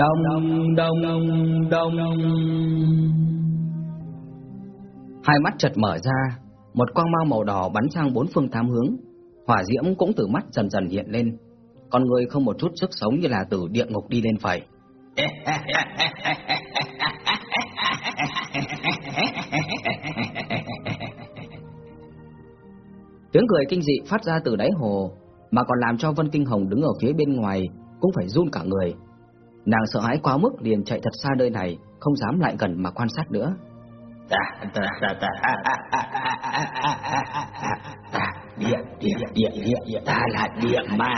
Đông đông đông Hai mắt chợt mở ra, một quang mau màu đỏ bắn sang bốn phương tám hướng. Hỏa diễm cũng từ mắt dần dần hiện lên. Con người không một chút sức sống như là từ địa ngục đi lên vậy Tiếng cười kinh dị phát ra từ đáy hồ, mà còn làm cho Vân Kinh Hồng đứng ở phía bên ngoài cũng phải run cả người. Nàng sợ hãi quá mức liền chạy thật xa nơi này, không dám lại gần mà quan sát nữa. Ta ta ta ta ta địa địa địa địa ta là địa ma.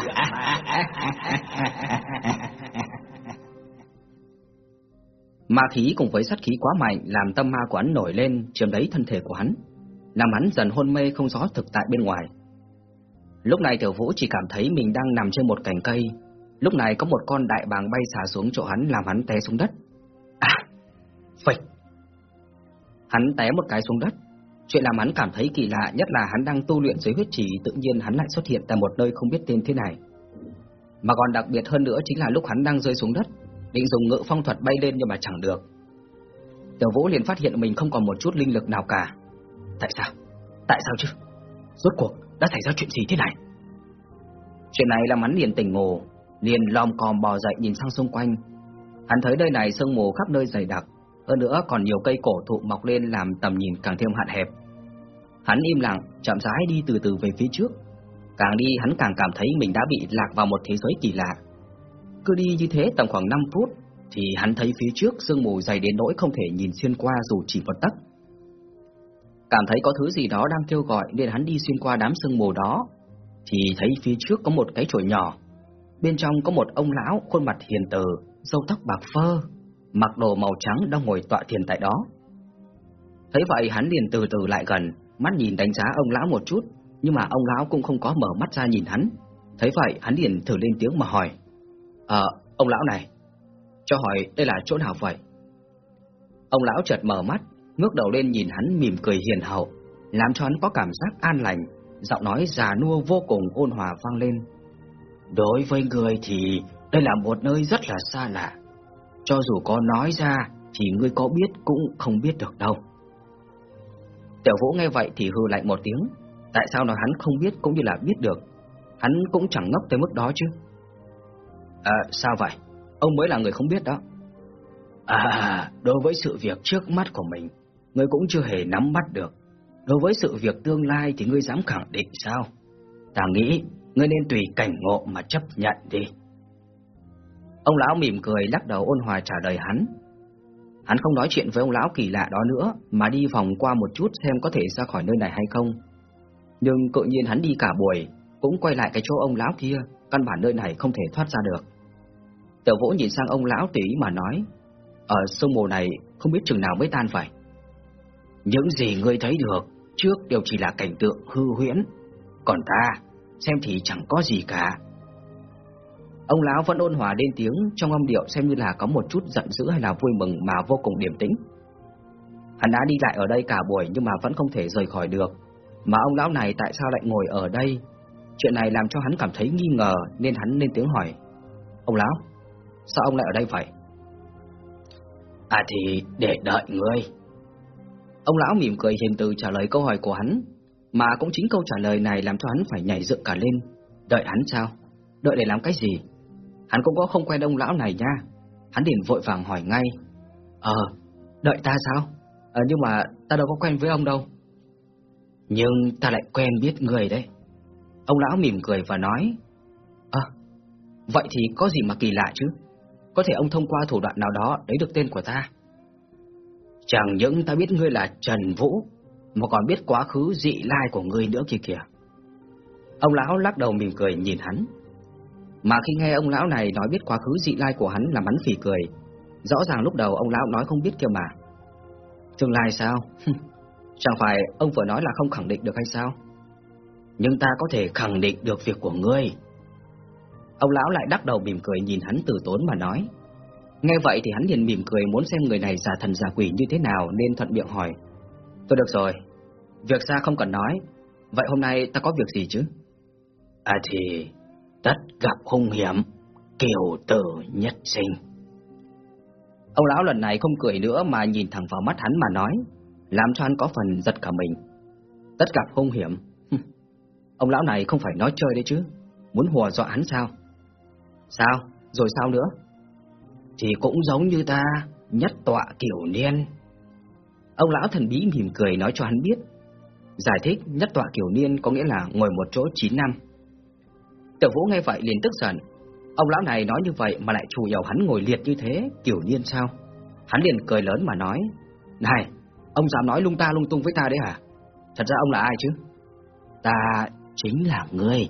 Ma khí cùng với sát khí quá mạnh làm tâm ma của hắn nổi lên, chiếm lấy thân thể của hắn, làm hắn dần hôn mê không rõ thực tại bên ngoài. Lúc này Tiểu Vũ chỉ cảm thấy mình đang nằm trên một cành cây, lúc này có một con đại bàng bay xả xuống chỗ hắn làm hắn té xuống đất. À, phịch! Hắn té một cái xuống đất. Chuyện làm hắn cảm thấy kỳ lạ nhất là hắn đang tu luyện dưới huyết chỉ tự nhiên hắn lại xuất hiện tại một nơi không biết tên thế này. Mà còn đặc biệt hơn nữa chính là lúc hắn đang rơi xuống đất, định dùng ngự phong thuật bay lên nhưng mà chẳng được. Tiểu Vũ liền phát hiện mình không còn một chút linh lực nào cả. Tại sao? Tại sao chứ? Rốt cuộc đã xảy ra chuyện gì thế này? Chuyện này làm hắn liền tỉnh ngộ, liền lom còm bò dậy nhìn sang xung quanh. Hắn thấy nơi này sương mù khắp nơi dày đặc, hơn nữa còn nhiều cây cổ thụ mọc lên làm tầm nhìn càng thêm hạn hẹp. Hắn im lặng, chậm rãi đi từ từ về phía trước. Càng đi hắn càng cảm thấy mình đã bị lạc vào một thế giới kỳ lạ. Cứ đi như thế tầm khoảng 5 phút thì hắn thấy phía trước sương mù dày đến nỗi không thể nhìn xuyên qua dù chỉ một tấc. Cảm thấy có thứ gì đó đang kêu gọi nên hắn đi xuyên qua đám sương mù đó thì thấy phía trước có một cái chổi nhỏ. Bên trong có một ông lão khuôn mặt hiền từ, râu tóc bạc phơ, mặc đồ màu trắng đang ngồi tọa thiền tại đó. Thấy vậy hắn liền từ từ lại gần, mắt nhìn đánh giá ông lão một chút, nhưng mà ông lão cũng không có mở mắt ra nhìn hắn. Thấy vậy hắn liền thử lên tiếng mà hỏi: "Ờ, ông lão này, cho hỏi đây là chỗ nào vậy?" Ông lão chợt mở mắt, ngước đầu lên nhìn hắn mỉm cười hiền hậu, làm cho hắn có cảm giác an lành, giọng nói già nua vô cùng ôn hòa vang lên. Đối với người thì đây là một nơi rất là xa lạ. Cho dù có nói ra thì ngươi có biết cũng không biết được đâu. Tiểu Vũ nghe vậy thì hư lạnh một tiếng, tại sao nói hắn không biết cũng như là biết được, hắn cũng chẳng ngốc tới mức đó chứ. À, sao vậy? Ông mới là người không biết đó. À, đối với sự việc trước mắt của mình, ngươi cũng chưa hề nắm bắt được. Đối với sự việc tương lai thì ngươi dám khẳng định sao? Ta nghĩ ngươi nên tùy cảnh ngộ mà chấp nhận đi. Ông lão mỉm cười lắc đầu ôn hòa trả lời hắn. Hắn không nói chuyện với ông lão kỳ lạ đó nữa, mà đi vòng qua một chút xem có thể ra khỏi nơi này hay không. Nhưng tự nhiên hắn đi cả buổi, cũng quay lại cái chỗ ông lão kia, căn bản nơi này không thể thoát ra được. Tiểu Vũ nhìn sang ông lão tỉ mà nói, ở sông mồ này không biết chừng nào mới tan vậy. Những gì ngươi thấy được trước đều chỉ là cảnh tượng hư huyễn, còn ta xem thì chẳng có gì cả. Ông lão vẫn ôn hòa lên tiếng trong âm điệu xem như là có một chút giận dữ hay là vui mừng mà vô cùng điềm tĩnh. Hắn đã đi lại ở đây cả buổi nhưng mà vẫn không thể rời khỏi được. Mà ông lão này tại sao lại ngồi ở đây? Chuyện này làm cho hắn cảm thấy nghi ngờ nên hắn lên tiếng hỏi. Ông lão, sao ông lại ở đây vậy? À thì để đợi ngươi. Ông lão mỉm cười hiền từ trả lời câu hỏi của hắn, mà cũng chính câu trả lời này làm cho hắn phải nhảy dựng cả lên. Đợi hắn sao? Đợi để làm cái gì? Hắn cũng có không quen ông lão này nha. Hắn liền vội vàng hỏi ngay. Ờ, đợi ta sao? Ờ, nhưng mà ta đâu có quen với ông đâu. Nhưng ta lại quen biết người đấy. Ông lão mỉm cười và nói. Ờ, vậy thì có gì mà kỳ lạ chứ? Có thể ông thông qua thủ đoạn nào đó lấy được tên của ta. Chẳng những ta biết ngươi là Trần Vũ, mà còn biết quá khứ dị lai của ngươi nữa kia kìa. Ông lão lắc đầu mỉm cười nhìn hắn. Mà khi nghe ông lão này nói biết quá khứ dị lai của hắn làm hắn phỉ cười. Rõ ràng lúc đầu ông lão nói không biết kia mà. Tương lai sao? Chẳng phải ông vừa nói là không khẳng định được hay sao? Nhưng ta có thể khẳng định được việc của ngươi. Ông lão lại đắc đầu mỉm cười nhìn hắn từ tốn mà nói. Nghe vậy thì hắn liền mỉm cười muốn xem người này giả thần giả quỷ như thế nào nên thuận miệng hỏi. Tôi được rồi, việc xa không cần nói, vậy hôm nay ta có việc gì chứ? À thì tất gặp hung hiểm, kiều tử nhất sinh. Ông lão lần này không cười nữa mà nhìn thẳng vào mắt hắn mà nói, làm cho hắn có phần giật cả mình. Tất cả hung hiểm. ông lão này không phải nói chơi đấy chứ, muốn hùa dọa hắn sao? Sao? Rồi sao nữa? Thì cũng giống như ta, nhất tọa kiểu niên. Ông lão thần bí mỉm cười nói cho hắn biết. Giải thích nhất tọa kiểu niên có nghĩa là ngồi một chỗ 9 năm. Tiểu Vũ nghe vậy liền tức giận. Ông lão này nói như vậy mà lại chủ yếu hắn ngồi liệt như thế, kiểu niên sao? Hắn liền cười lớn mà nói, Này, ông dám nói lung ta lung tung với ta đấy hả? Thật ra ông là ai chứ? Ta chính là ngươi.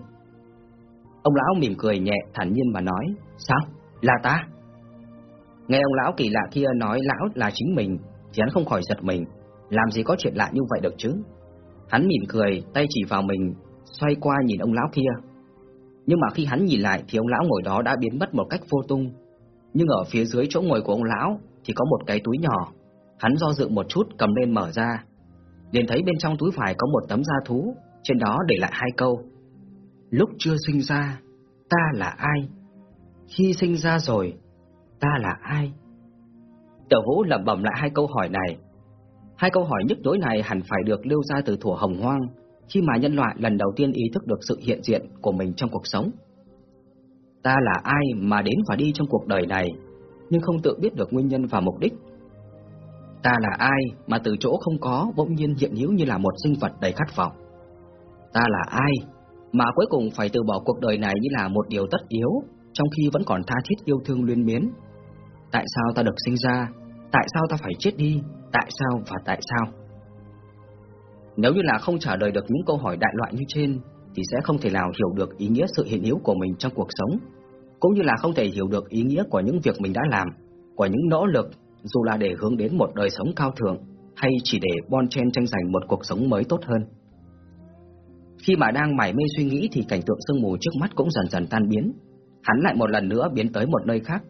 Ông lão mỉm cười nhẹ thản nhiên mà nói, Sao? Là ta? Nghe ông lão kỳ lạ kia nói lão là chính mình, thì hắn không khỏi giật mình, làm gì có chuyện lạ như vậy được chứ? Hắn mỉm cười, tay chỉ vào mình, xoay qua nhìn ông lão kia. Nhưng mà khi hắn nhìn lại thì ông lão ngồi đó đã biến mất một cách vô tung. Nhưng ở phía dưới chỗ ngồi của ông lão thì có một cái túi nhỏ. Hắn do dự một chút cầm lên mở ra. liền thấy bên trong túi phải có một tấm da thú, trên đó để lại hai câu. Lúc chưa sinh ra, ta là ai? Khi sinh ra rồi, ta là ai? Tiểu Vũ lẩm bẩm lại hai câu hỏi này. Hai câu hỏi nhức nhối này hẳn phải được lưu ra từ thuở hồng hoang, khi mà nhân loại lần đầu tiên ý thức được sự hiện diện của mình trong cuộc sống. Ta là ai mà đến và đi trong cuộc đời này, nhưng không tự biết được nguyên nhân và mục đích. Ta là ai mà từ chỗ không có bỗng nhiên hiện hữu như là một sinh vật đầy khát vọng. Ta là ai mà cuối cùng phải từ bỏ cuộc đời này như là một điều tất yếu, trong khi vẫn còn tha thiết yêu thương luyến miến. Tại sao ta được sinh ra? Tại sao ta phải chết đi? Tại sao và tại sao? Nếu như là không trả lời được những câu hỏi đại loại như trên, thì sẽ không thể nào hiểu được ý nghĩa sự hiện hữu của mình trong cuộc sống, cũng như là không thể hiểu được ý nghĩa của những việc mình đã làm, của những nỗ lực, dù là để hướng đến một đời sống cao thượng, hay chỉ để bon chen tranh giành một cuộc sống mới tốt hơn. Khi mà đang mải mê suy nghĩ thì cảnh tượng sương mù trước mắt cũng dần dần tan biến. Hắn lại một lần nữa biến tới một nơi khác.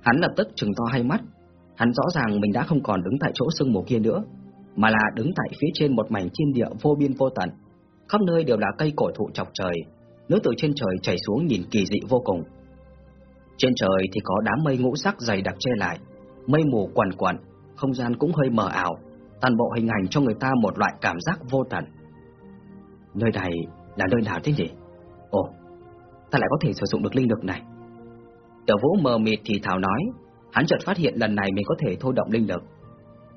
Hắn lập tức trừng to hai mắt. Hắn rõ ràng mình đã không còn đứng tại chỗ sương mù kia nữa, mà là đứng tại phía trên một mảnh thiên địa vô biên vô tận. Khắp nơi đều là cây cổ thụ chọc trời, nước từ trên trời chảy xuống nhìn kỳ dị vô cùng. Trên trời thì có đám mây ngũ sắc dày đặc che lại, mây mù quằn quẩn, không gian cũng hơi mờ ảo, toàn bộ hình ảnh cho người ta một loại cảm giác vô tận. Nơi này là nơi nào thế nhỉ? Ồ, ta lại có thể sử dụng được linh lực này. Tiểu Vũ mờ mịt thì thảo nói, hắn chợt phát hiện lần này mình có thể thôi động linh lực.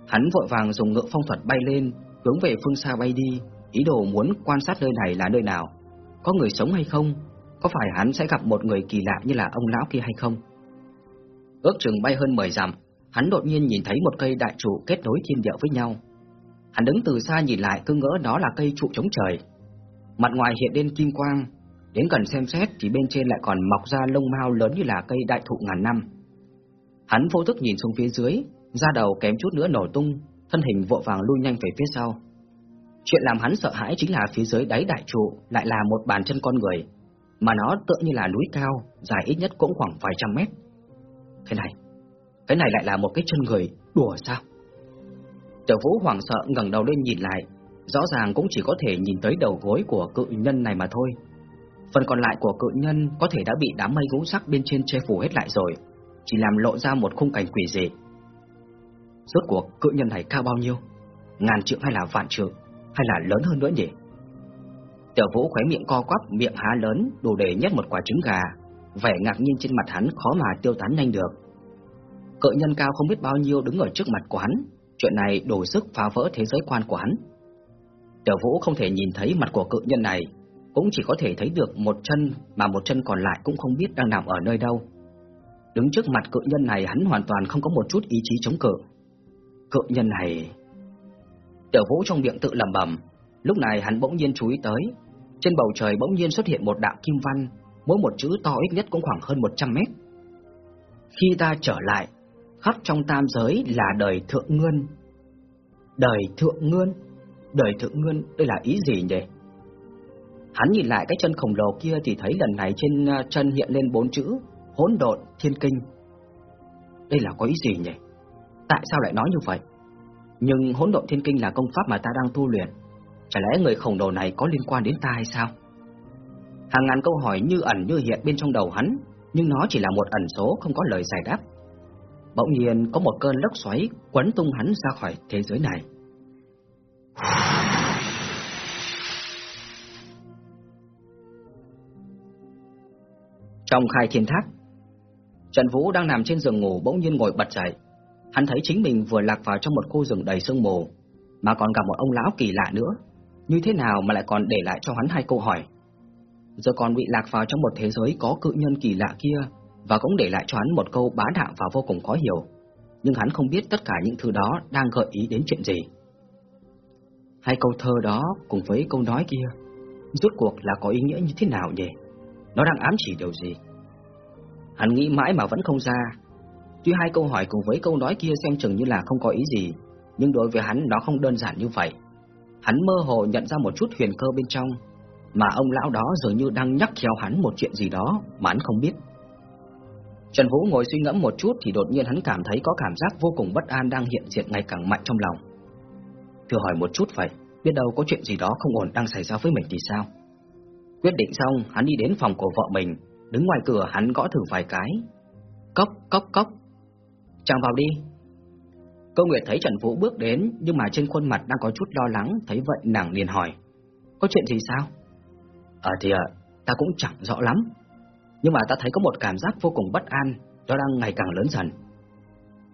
Hắn vội vàng dùng ngựa phong thuật bay lên, hướng về phương xa bay đi, ý đồ muốn quan sát nơi này là nơi nào, có người sống hay không, có phải hắn sẽ gặp một người kỳ lạ như là ông lão kia hay không. Ước chừng bay hơn 10 dặm, hắn đột nhiên nhìn thấy một cây đại trụ kết nối thiên địa với nhau. Hắn đứng từ xa nhìn lại cứ ngỡ đó là cây trụ chống trời. Mặt ngoài hiện lên kim quang, đến gần xem xét thì bên trên lại còn mọc ra lông mao lớn như là cây đại thụ ngàn năm. Hắn vô thức nhìn xuống phía dưới, da đầu kém chút nữa nổ tung, thân hình vội vàng lui nhanh về phía sau. Chuyện làm hắn sợ hãi chính là phía dưới đáy đại trụ lại là một bàn chân con người, mà nó tựa như là núi cao, dài ít nhất cũng khoảng vài trăm mét. Thế này, cái này lại là một cái chân người, đùa sao? Tiểu Vũ hoảng sợ ngẩng đầu lên nhìn lại, rõ ràng cũng chỉ có thể nhìn tới đầu gối của cự nhân này mà thôi. Phần còn lại của cự nhân có thể đã bị đám mây ngũ sắc bên trên che phủ hết lại rồi, chỉ làm lộ ra một khung cảnh quỷ dị. Rốt cuộc cự nhân này cao bao nhiêu? Ngàn trượng hay là vạn trượng? Hay là lớn hơn nữa nhỉ? Tiểu Vũ khóe miệng co quắp, miệng há lớn, đủ để nhét một quả trứng gà. Vẻ ngạc nhiên trên mặt hắn khó mà tiêu tán nhanh được. Cự nhân cao không biết bao nhiêu đứng ở trước mặt của hắn, chuyện này đủ sức phá vỡ thế giới quan của hắn. Tiểu Vũ không thể nhìn thấy mặt của cự nhân này, cũng chỉ có thể thấy được một chân mà một chân còn lại cũng không biết đang nằm ở nơi đâu. Đứng trước mặt cự nhân này hắn hoàn toàn không có một chút ý chí chống cự. Cự nhân này... Tiểu Vũ trong miệng tự lẩm bẩm, lúc này hắn bỗng nhiên chú ý tới, trên bầu trời bỗng nhiên xuất hiện một đạo kim văn, mỗi một chữ to ít nhất cũng khoảng hơn 100 mét. Khi ta trở lại, khắp trong tam giới là đời thượng ngươn. Đời thượng ngươn? Đời thượng ngươn đây là ý gì nhỉ? Hắn nhìn lại cái chân khổng lồ kia thì thấy lần này trên ờ, chân hiện lên bốn chữ hỗn độn thiên kinh. Đây là có ý gì nhỉ? Tại sao lại nói như vậy? Nhưng hỗn độn thiên kinh là công pháp mà ta đang tu luyện. Chả lẽ người khổng lồ này có liên quan đến ta hay sao? Hàng ngàn câu hỏi như ẩn như hiện bên trong đầu hắn, nhưng nó chỉ là một ẩn số không có lời giải đáp. bỗng nhiên có một cơn lốc xoáy quấn tung hắn ra khỏi thế giới này. Trong khai thiên tháp, Trần Vũ đang nằm trên giường ngủ bỗng nhiên ngồi bật dậy. Hắn thấy chính mình vừa lạc vào trong một khu rừng đầy sương mù, mà còn gặp một ông lão kỳ lạ nữa. Như thế nào mà lại còn để lại cho hắn hai câu hỏi? Giờ còn bị lạc vào trong một thế giới có cự nhân kỳ lạ kia, và cũng để lại cho hắn một câu bá đạo và vô cùng khó hiểu. Nhưng hắn không biết tất cả những thứ đó đang gợi ý đến chuyện gì. Hai câu thơ đó cùng với câu nói kia, rốt cuộc là có ý nghĩa như thế nào nhỉ? Nó đang ám chỉ điều gì? Hắn nghĩ mãi mà vẫn không ra. Tuy hai câu hỏi cùng với câu nói kia xem chừng như là không có ý gì, nhưng đối với hắn nó không đơn giản như vậy. Hắn mơ hồ nhận ra một chút huyền cơ bên trong, mà ông lão đó dường như đang nhắc khéo hắn một chuyện gì đó mà hắn không biết. Trần Vũ ngồi suy ngẫm một chút thì đột nhiên hắn cảm thấy có cảm giác vô cùng bất an đang hiện diện ngày càng mạnh trong lòng. Thử hỏi một chút vậy, biết đâu có chuyện gì đó không ổn đang xảy ra với mình thì sao? Quyết định xong, hắn đi đến phòng của vợ mình, đứng ngoài cửa hắn gõ thử vài cái. Cốc, cốc, cốc. Chàng vào đi. Cô Nguyệt thấy Trần Vũ bước đến, nhưng mà trên khuôn mặt đang có chút lo lắng, thấy vậy nàng liền hỏi. Có chuyện gì sao? Ờ thì à, ta cũng chẳng rõ lắm. Nhưng mà ta thấy có một cảm giác vô cùng bất an, nó đang ngày càng lớn dần.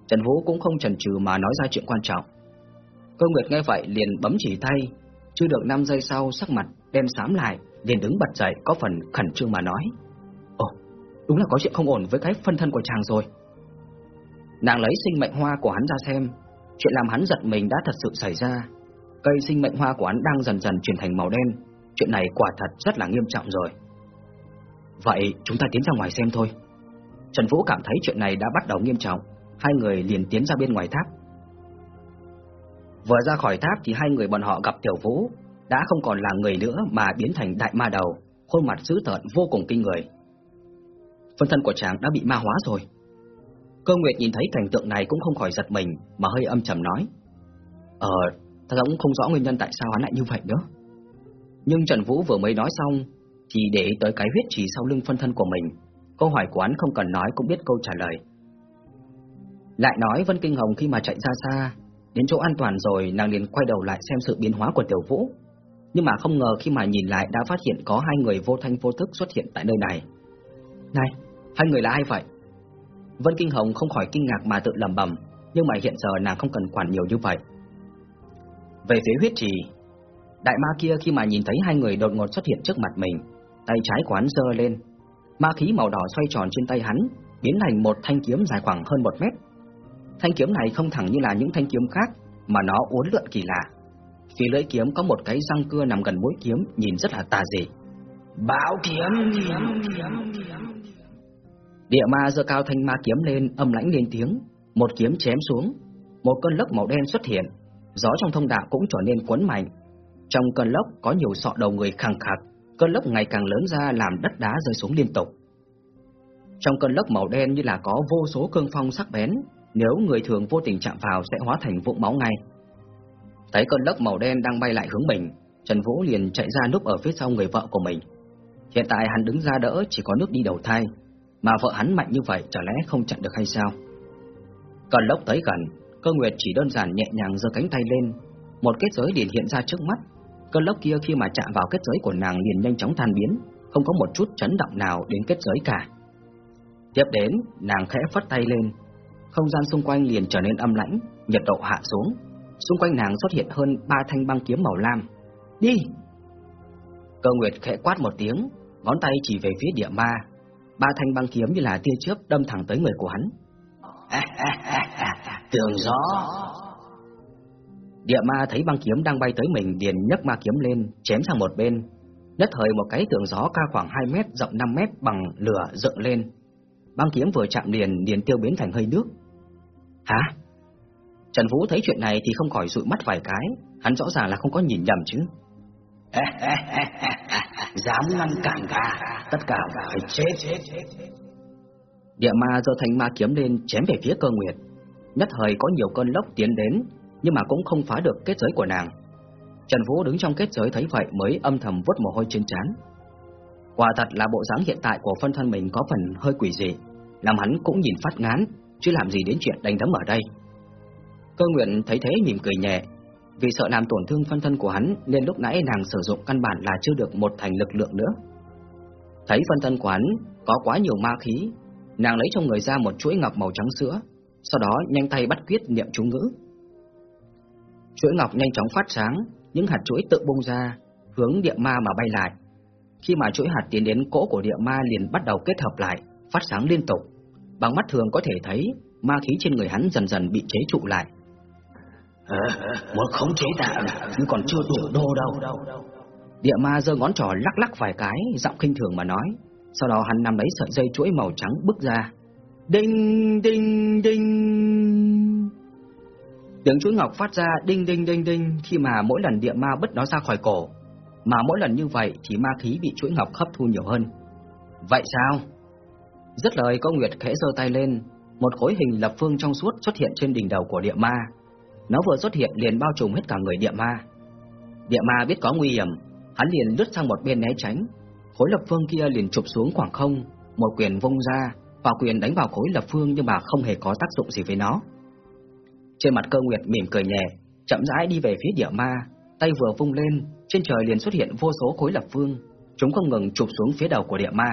Trần Vũ cũng không chần chừ mà nói ra chuyện quan trọng. Cô Nguyệt nghe vậy liền bấm chỉ tay, chưa được 5 giây sau sắc mặt đen xám lại, liền đứng bật dậy có phần khẩn trương mà nói. Đúng là có chuyện không ổn với cái phân thân của chàng rồi. Nàng lấy sinh mệnh hoa của hắn ra xem, chuyện làm hắn giật mình đã thật sự xảy ra. Cây sinh mệnh hoa của hắn đang dần dần chuyển thành màu đen, chuyện này quả thật rất là nghiêm trọng rồi. Vậy chúng ta tiến ra ngoài xem thôi. Trần Vũ cảm thấy chuyện này đã bắt đầu nghiêm trọng, hai người liền tiến ra bên ngoài tháp. Vừa ra khỏi tháp thì hai người bọn họ gặp Tiểu Vũ, đã không còn là người nữa mà biến thành đại ma đầu, khuôn mặt dữ tợn vô cùng kinh người. Phân thân của chàng đã bị ma hóa rồi. Cơ Nguyệt nhìn thấy cảnh tượng này cũng không khỏi giật mình mà hơi âm trầm nói: "Ờ, ta cũng không rõ nguyên nhân tại sao hắn lại như vậy nữa." Nhưng Trần Vũ vừa mới nói xong thì để tới cái huyết chỉ sau lưng phân thân của mình, câu hỏi của hắn không cần nói cũng biết câu trả lời. Lại nói Vân Kinh Hồng khi mà chạy ra xa, đến chỗ an toàn rồi nàng liền quay đầu lại xem sự biến hóa của Tiểu Vũ. Nhưng mà không ngờ khi mà nhìn lại đã phát hiện có hai người vô thanh vô thức xuất hiện tại nơi này. Này, hai người là ai vậy? Vân Kinh Hồng không khỏi kinh ngạc mà tự lẩm bẩm, nhưng mà hiện giờ nàng không cần quản nhiều như vậy. Về phía huyết trì, đại ma kia khi mà nhìn thấy hai người đột ngột xuất hiện trước mặt mình, tay trái của hắn giơ lên, ma khí màu đỏ xoay tròn trên tay hắn, biến thành một thanh kiếm dài khoảng hơn một mét. Thanh kiếm này không thẳng như là những thanh kiếm khác, mà nó uốn lượn kỳ lạ. Phía lưỡi kiếm có một cái răng cưa nằm gần mũi kiếm, nhìn rất là tà dị. Bảo kiếm, kiếm, kiếm, kiếm. Địa ma giơ cao thanh ma kiếm lên, âm lãnh lên tiếng, một kiếm chém xuống, một cơn lốc màu đen xuất hiện, gió trong thông đạo cũng trở nên cuốn mạnh. Trong cơn lốc có nhiều sọ đầu người khẳng khặc, cơn lốc ngày càng lớn ra làm đất đá rơi xuống liên tục. Trong cơn lốc màu đen như là có vô số cương phong sắc bén, nếu người thường vô tình chạm vào sẽ hóa thành vụn máu ngay. Thấy cơn lốc màu đen đang bay lại hướng mình, Trần Vũ liền chạy ra núp ở phía sau người vợ của mình. Hiện tại hắn đứng ra đỡ chỉ có nước đi đầu thai, mà vợ hắn mạnh như vậy chả lẽ không chặn được hay sao? Cơn lốc tới gần, Cơ Nguyệt chỉ đơn giản nhẹ nhàng giơ cánh tay lên, một kết giới liền hiện ra trước mắt. Cơn lốc kia khi mà chạm vào kết giới của nàng liền nhanh chóng tan biến, không có một chút chấn động nào đến kết giới cả. Tiếp đến, nàng khẽ phất tay lên, không gian xung quanh liền trở nên âm lãnh, nhiệt độ hạ xuống. Xung quanh nàng xuất hiện hơn ba thanh băng kiếm màu lam. Đi! Cơ Nguyệt khẽ quát một tiếng, ngón tay chỉ về phía địa ma. Ba thanh băng kiếm như là tia chớp đâm thẳng tới người của hắn. Tường gió! Địa ma thấy băng kiếm đang bay tới mình liền nhấc ma kiếm lên, chém sang một bên. Nhất thời một cái tường gió cao khoảng 2 mét, rộng 5 mét bằng lửa dựng lên. Băng kiếm vừa chạm liền liền tiêu biến thành hơi nước. Hả? Trần Vũ thấy chuyện này thì không khỏi dụi mắt vài cái, hắn rõ ràng là không có nhìn nhầm chứ. Dám ngăn cản ta, tất cả phải chết. Địa ma do thanh ma kiếm lên chém về phía cơ nguyệt. Nhất thời có nhiều cơn lốc tiến đến, nhưng mà cũng không phá được kết giới của nàng. Trần Vũ đứng trong kết giới thấy vậy mới âm thầm vuốt mồ hôi trên trán. Quả thật là bộ dáng hiện tại của phân thân mình có phần hơi quỷ dị, làm hắn cũng nhìn phát ngán, chứ làm gì đến chuyện đánh đấm ở đây. Cơ nguyện thấy thế mỉm cười nhẹ, vì sợ làm tổn thương phân thân của hắn nên lúc nãy nàng sử dụng căn bản là chưa được một thành lực lượng nữa. Thấy phân thân của hắn có quá nhiều ma khí, nàng lấy trong người ra một chuỗi ngọc màu trắng sữa, sau đó nhanh tay bắt quyết niệm chú ngữ. Chuỗi ngọc nhanh chóng phát sáng, những hạt chuỗi tự bung ra, hướng địa ma mà bay lại. Khi mà chuỗi hạt tiến đến cỗ của địa ma liền bắt đầu kết hợp lại, phát sáng liên tục. Bằng mắt thường có thể thấy ma khí trên người hắn dần dần bị chế trụ lại. À, muốn khống chế ta nhưng còn chưa đủ đô đâu. Địa ma giơ ngón trỏ lắc lắc vài cái, giọng khinh thường mà nói. Sau đó hắn nắm lấy sợi dây chuỗi màu trắng bước ra. Đinh đinh đinh. Tiếng chuỗi ngọc phát ra đinh đinh đinh đinh khi mà mỗi lần địa ma bứt nó ra khỏi cổ. Mà mỗi lần như vậy thì ma khí bị chuỗi ngọc hấp thu nhiều hơn. Vậy sao? Rất lời có Nguyệt khẽ giơ tay lên, một khối hình lập phương trong suốt xuất hiện trên đỉnh đầu của địa ma. Nó vừa xuất hiện liền bao trùm hết cả người địa ma. Địa ma biết có nguy hiểm, hắn liền lướt sang một bên né tránh. Khối lập phương kia liền chụp xuống khoảng không, một quyền vung ra, và quyền đánh vào khối lập phương nhưng mà không hề có tác dụng gì với nó. Trên mặt cơ nguyệt mỉm cười nhẹ, chậm rãi đi về phía địa ma, tay vừa vung lên, trên trời liền xuất hiện vô số khối lập phương, chúng không ngừng chụp xuống phía đầu của địa ma.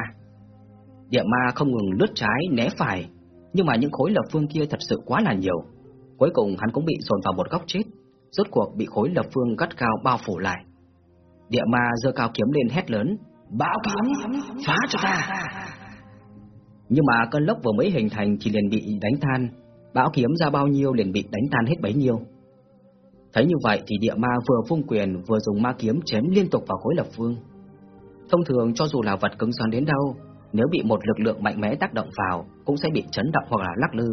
Địa ma không ngừng lướt trái né phải, nhưng mà những khối lập phương kia thật sự quá là nhiều. Cuối cùng hắn cũng bị dồn vào một góc chết, rốt cuộc bị khối lập phương gắt cao bao phủ lại. Địa ma giơ cao kiếm lên hét lớn, "Bão kiếm, phá cho ta!" Nhưng mà cơn lốc vừa mới hình thành thì liền bị đánh tan, bão kiếm ra bao nhiêu liền bị đánh tan hết bấy nhiêu. Thấy như vậy thì địa ma vừa phung quyền vừa dùng ma kiếm chém liên tục vào khối lập phương. Thông thường cho dù là vật cứng rắn đến đâu, nếu bị một lực lượng mạnh mẽ tác động vào cũng sẽ bị chấn động hoặc là lắc lư.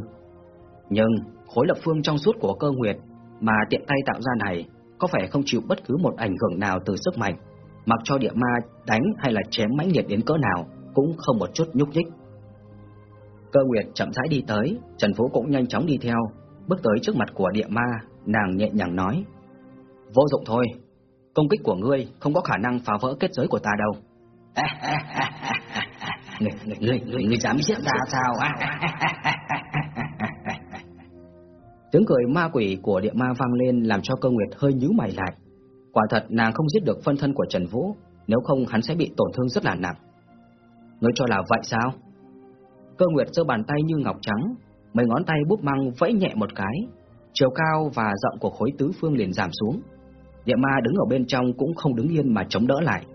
Nhưng khối lập phương trong suốt của cơ nguyệt mà tiện tay tạo ra này có phải không chịu bất cứ một ảnh hưởng nào từ sức mạnh, mặc cho địa ma đánh hay là chém mãnh liệt đến cỡ nào cũng không một chút nhúc nhích. Cơ Nguyệt chậm rãi đi tới, Trần Phú cũng nhanh chóng đi theo, bước tới trước mặt của địa ma, nàng nhẹ nhàng nói: "Vô dụng thôi, công kích của ngươi không có khả năng phá vỡ kết giới của ta đâu." người, người, người, người dám giết ta sao? Tiếng cười ma quỷ của địa ma vang lên làm cho cơ nguyệt hơi nhíu mày lại. Quả thật nàng không giết được phân thân của Trần Vũ, nếu không hắn sẽ bị tổn thương rất là nặng. Ngươi cho là vậy sao? Cơ nguyệt giơ bàn tay như ngọc trắng, mấy ngón tay búp măng vẫy nhẹ một cái, chiều cao và rộng của khối tứ phương liền giảm xuống. Địa ma đứng ở bên trong cũng không đứng yên mà chống đỡ lại.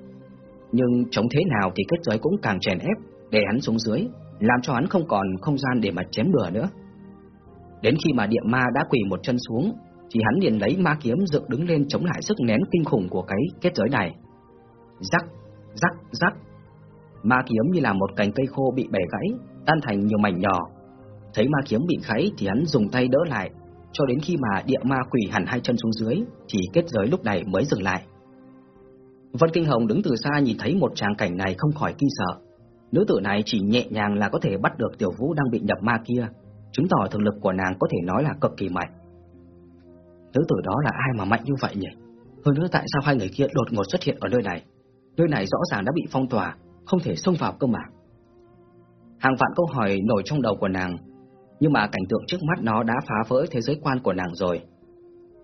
Nhưng chống thế nào thì kết giới cũng càng chèn ép, để hắn xuống dưới, làm cho hắn không còn không gian để mà chém bừa nữa. Đến khi mà địa ma đã quỳ một chân xuống, thì hắn liền lấy ma kiếm dựng đứng lên chống lại sức nén kinh khủng của cái kết giới này. Rắc, rắc, rắc. Ma kiếm như là một cành cây khô bị bẻ gãy, tan thành nhiều mảnh nhỏ. Thấy ma kiếm bị gãy thì hắn dùng tay đỡ lại, cho đến khi mà địa ma quỳ hẳn hai chân xuống dưới, thì kết giới lúc này mới dừng lại. Vân Kinh Hồng đứng từ xa nhìn thấy một tràng cảnh này không khỏi kinh sợ. Nữ tử này chỉ nhẹ nhàng là có thể bắt được tiểu vũ đang bị nhập ma kia, chứng tỏ thực lực của nàng có thể nói là cực kỳ mạnh. Nữ tử đó là ai mà mạnh như vậy nhỉ? Hơn nữa tại sao hai người kia đột ngột xuất hiện ở nơi này? Nơi này rõ ràng đã bị phong tỏa, không thể xông vào cơ mà. Hàng vạn câu hỏi nổi trong đầu của nàng, nhưng mà cảnh tượng trước mắt nó đã phá vỡ thế giới quan của nàng rồi.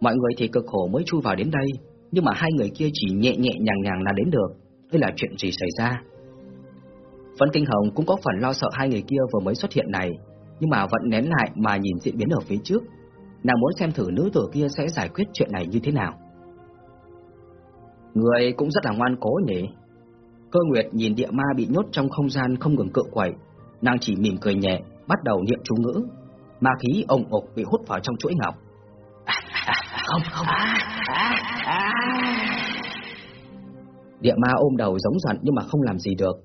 Mọi người thì cực khổ mới chui vào đến đây, nhưng mà hai người kia chỉ nhẹ nhẹ nhàng nhàng là đến được. Đây là chuyện gì xảy ra? Vân Kinh Hồng cũng có phần lo sợ hai người kia vừa mới xuất hiện này, nhưng mà vẫn nén lại mà nhìn diễn biến ở phía trước. Nàng muốn xem thử nữ tử kia sẽ giải quyết chuyện này như thế nào. Người cũng rất là ngoan cố nhỉ. Cơ Nguyệt nhìn địa ma bị nhốt trong không gian không ngừng cự quậy, nàng chỉ mỉm cười nhẹ, bắt đầu niệm chú ngữ. Ma khí ồng ộc bị hút vào trong chuỗi ngọc. không, không. Địa ma ôm đầu giống giận nhưng mà không làm gì được.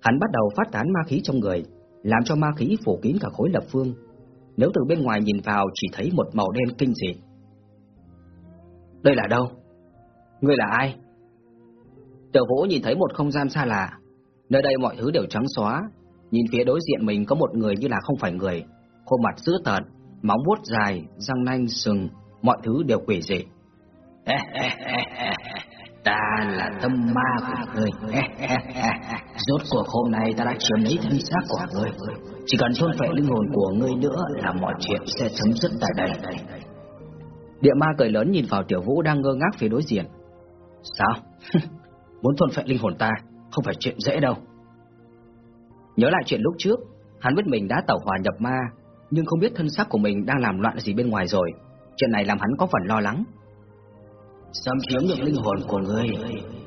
Hắn bắt đầu phát tán ma khí trong người, làm cho ma khí phủ kín cả khối lập phương. Nếu từ bên ngoài nhìn vào chỉ thấy một màu đen kinh dị. Đây là đâu? Ngươi là ai? Tiểu Vũ nhìn thấy một không gian xa lạ, nơi đây mọi thứ đều trắng xóa, nhìn phía đối diện mình có một người như là không phải người, khuôn mặt dữ tợn, móng vuốt dài, răng nanh sừng, mọi thứ đều quỷ dị. ta là tâm ma của ngươi. Rốt cuộc hôm nay ta đã chiếm lấy thân xác của ngươi. Chỉ cần thôn phệ linh hồn của ngươi nữa là mọi chuyện sẽ chấm dứt tại đây. Địa ma cười lớn nhìn vào Tiểu Vũ đang ngơ ngác phía đối diện. Sao? Muốn thôn phệ linh hồn ta không phải chuyện dễ đâu. Nhớ lại chuyện lúc trước, hắn biết mình đã tẩu hỏa nhập ma, nhưng không biết thân xác của mình đang làm loạn gì bên ngoài rồi. Chuyện này làm hắn có phần lo lắng. Xâm chiếm được linh hồn của ngươi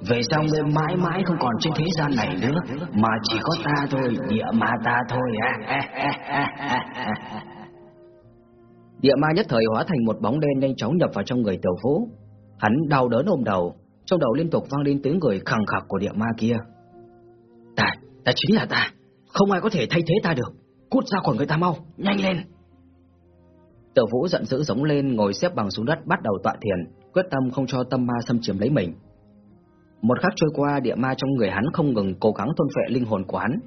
Về sau ngươi mãi mãi không còn trên thế gian này nữa Mà chỉ có ta thôi Địa ma ta thôi Địa ma nhất thời hóa thành một bóng đen nhanh chóng nhập vào trong người tiểu vũ Hắn đau đớn ôm đầu Trong đầu liên tục vang lên tiếng người khẳng khặc của địa ma kia. Ta, ta chính là ta. Không ai có thể thay thế ta được. Cút ra khỏi người ta mau, nhanh lên. Tiểu vũ giận dữ giống lên ngồi xếp bằng xuống đất bắt đầu tọa thiền quyết tâm không cho tâm ma xâm chiếm lấy mình. Một khắc trôi qua, địa ma trong người hắn không ngừng cố gắng thôn phệ linh hồn của hắn.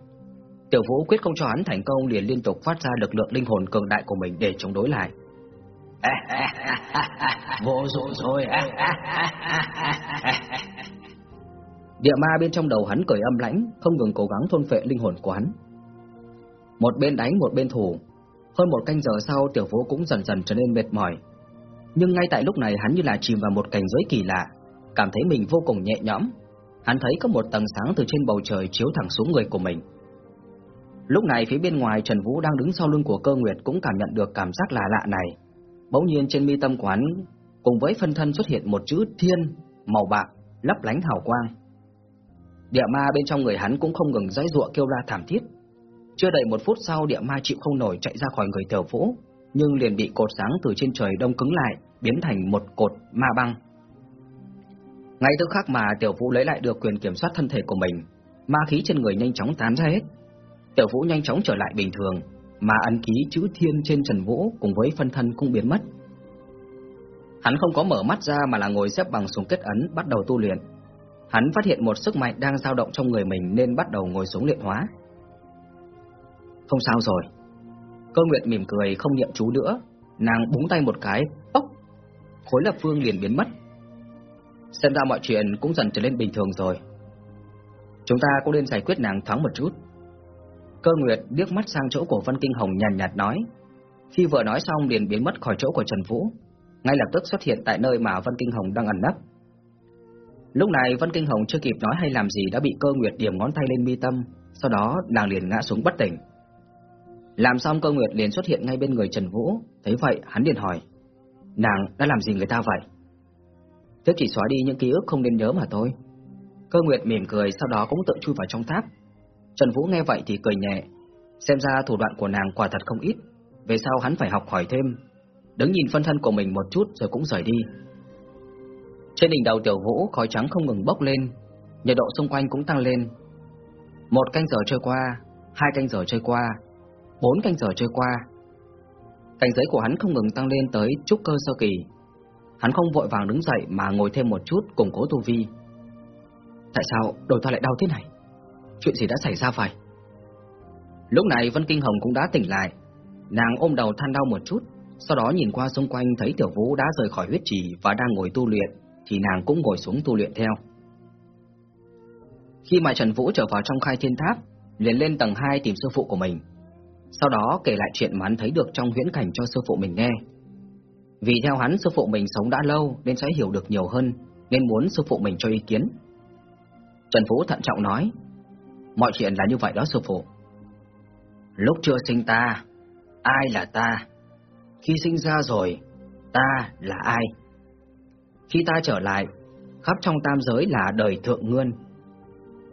Tiểu Vũ quyết không cho hắn thành công liền liên tục phát ra lực lượng linh hồn cường đại của mình để chống đối lại. Vô dụng rồi. Địa ma bên trong đầu hắn cười âm lãnh, không ngừng cố gắng thôn phệ linh hồn của hắn. Một bên đánh một bên thủ. Hơn một canh giờ sau, Tiểu Vũ cũng dần dần trở nên mệt mỏi, nhưng ngay tại lúc này hắn như là chìm vào một cảnh giới kỳ lạ, cảm thấy mình vô cùng nhẹ nhõm. Hắn thấy có một tầng sáng từ trên bầu trời chiếu thẳng xuống người của mình. Lúc này phía bên ngoài Trần Vũ đang đứng sau lưng của cơ nguyệt cũng cảm nhận được cảm giác lạ lạ này. Bỗng nhiên trên mi tâm hắn cùng với phân thân xuất hiện một chữ thiên màu bạc lấp lánh hào quang. Địa ma bên trong người hắn cũng không ngừng giãy giụa kêu la thảm thiết. Chưa đầy một phút sau địa ma chịu không nổi chạy ra khỏi người Tiểu Vũ, nhưng liền bị cột sáng từ trên trời đông cứng lại, biến thành một cột ma băng. Ngay tức khắc mà Tiểu Vũ lấy lại được quyền kiểm soát thân thể của mình, ma khí trên người nhanh chóng tán ra hết. Tiểu Vũ nhanh chóng trở lại bình thường, mà ấn ký chữ thiên trên Trần Vũ cùng với phân thân cũng biến mất. Hắn không có mở mắt ra mà là ngồi xếp bằng xuống kết ấn bắt đầu tu luyện. Hắn phát hiện một sức mạnh đang dao động trong người mình nên bắt đầu ngồi xuống luyện hóa. Không sao rồi, Cơ Nguyệt mỉm cười không niệm chú nữa, nàng búng tay một cái, ốc, khối lập phương liền biến mất. Xem ra mọi chuyện cũng dần trở nên bình thường rồi. Chúng ta cũng nên giải quyết nàng thoáng một chút. Cơ Nguyệt liếc mắt sang chỗ của Vân Kinh Hồng nhàn nhạt, nhạt nói. Khi vừa nói xong liền biến mất khỏi chỗ của Trần Vũ, ngay lập tức xuất hiện tại nơi mà Vân Kinh Hồng đang ẩn nấp. Lúc này Vân Kinh Hồng chưa kịp nói hay làm gì đã bị Cơ Nguyệt điểm ngón tay lên mi tâm, sau đó nàng liền ngã xuống bất tỉnh. Làm xong cơ nguyệt liền xuất hiện ngay bên người Trần Vũ, thấy vậy hắn liền hỏi, nàng đã làm gì người ta vậy? Tớ chỉ xóa đi những ký ức không nên nhớ mà thôi. Cơ nguyệt mỉm cười sau đó cũng tự chui vào trong tháp. Trần Vũ nghe vậy thì cười nhẹ, xem ra thủ đoạn của nàng quả thật không ít, về sau hắn phải học hỏi thêm. Đứng nhìn phân thân của mình một chút rồi cũng rời đi. Trên đỉnh đầu tiểu vũ khói trắng không ngừng bốc lên, nhiệt độ xung quanh cũng tăng lên. Một canh giờ trôi qua, hai canh giờ trôi qua, Bốn canh giờ trôi qua, cảnh giới của hắn không ngừng tăng lên tới trúc cơ sơ kỳ. Hắn không vội vàng đứng dậy mà ngồi thêm một chút củng cố tu vi. Tại sao đầu ta lại đau thế này? Chuyện gì đã xảy ra vậy? Lúc này Vân Kinh Hồng cũng đã tỉnh lại, nàng ôm đầu than đau một chút, sau đó nhìn qua xung quanh thấy Tiểu Vũ đã rời khỏi huyết trì và đang ngồi tu luyện, thì nàng cũng ngồi xuống tu luyện theo. Khi mà Trần Vũ trở vào trong khai thiên tháp, liền lên tầng 2 tìm sư phụ của mình. Sau đó kể lại chuyện mà hắn thấy được trong huyễn cảnh cho sư phụ mình nghe. Vì theo hắn sư phụ mình sống đã lâu nên sẽ hiểu được nhiều hơn, nên muốn sư phụ mình cho ý kiến. Trần Phú thận trọng nói, mọi chuyện là như vậy đó sư phụ. Lúc chưa sinh ta, ai là ta? Khi sinh ra rồi, ta là ai? Khi ta trở lại, khắp trong tam giới là đời thượng ngươn.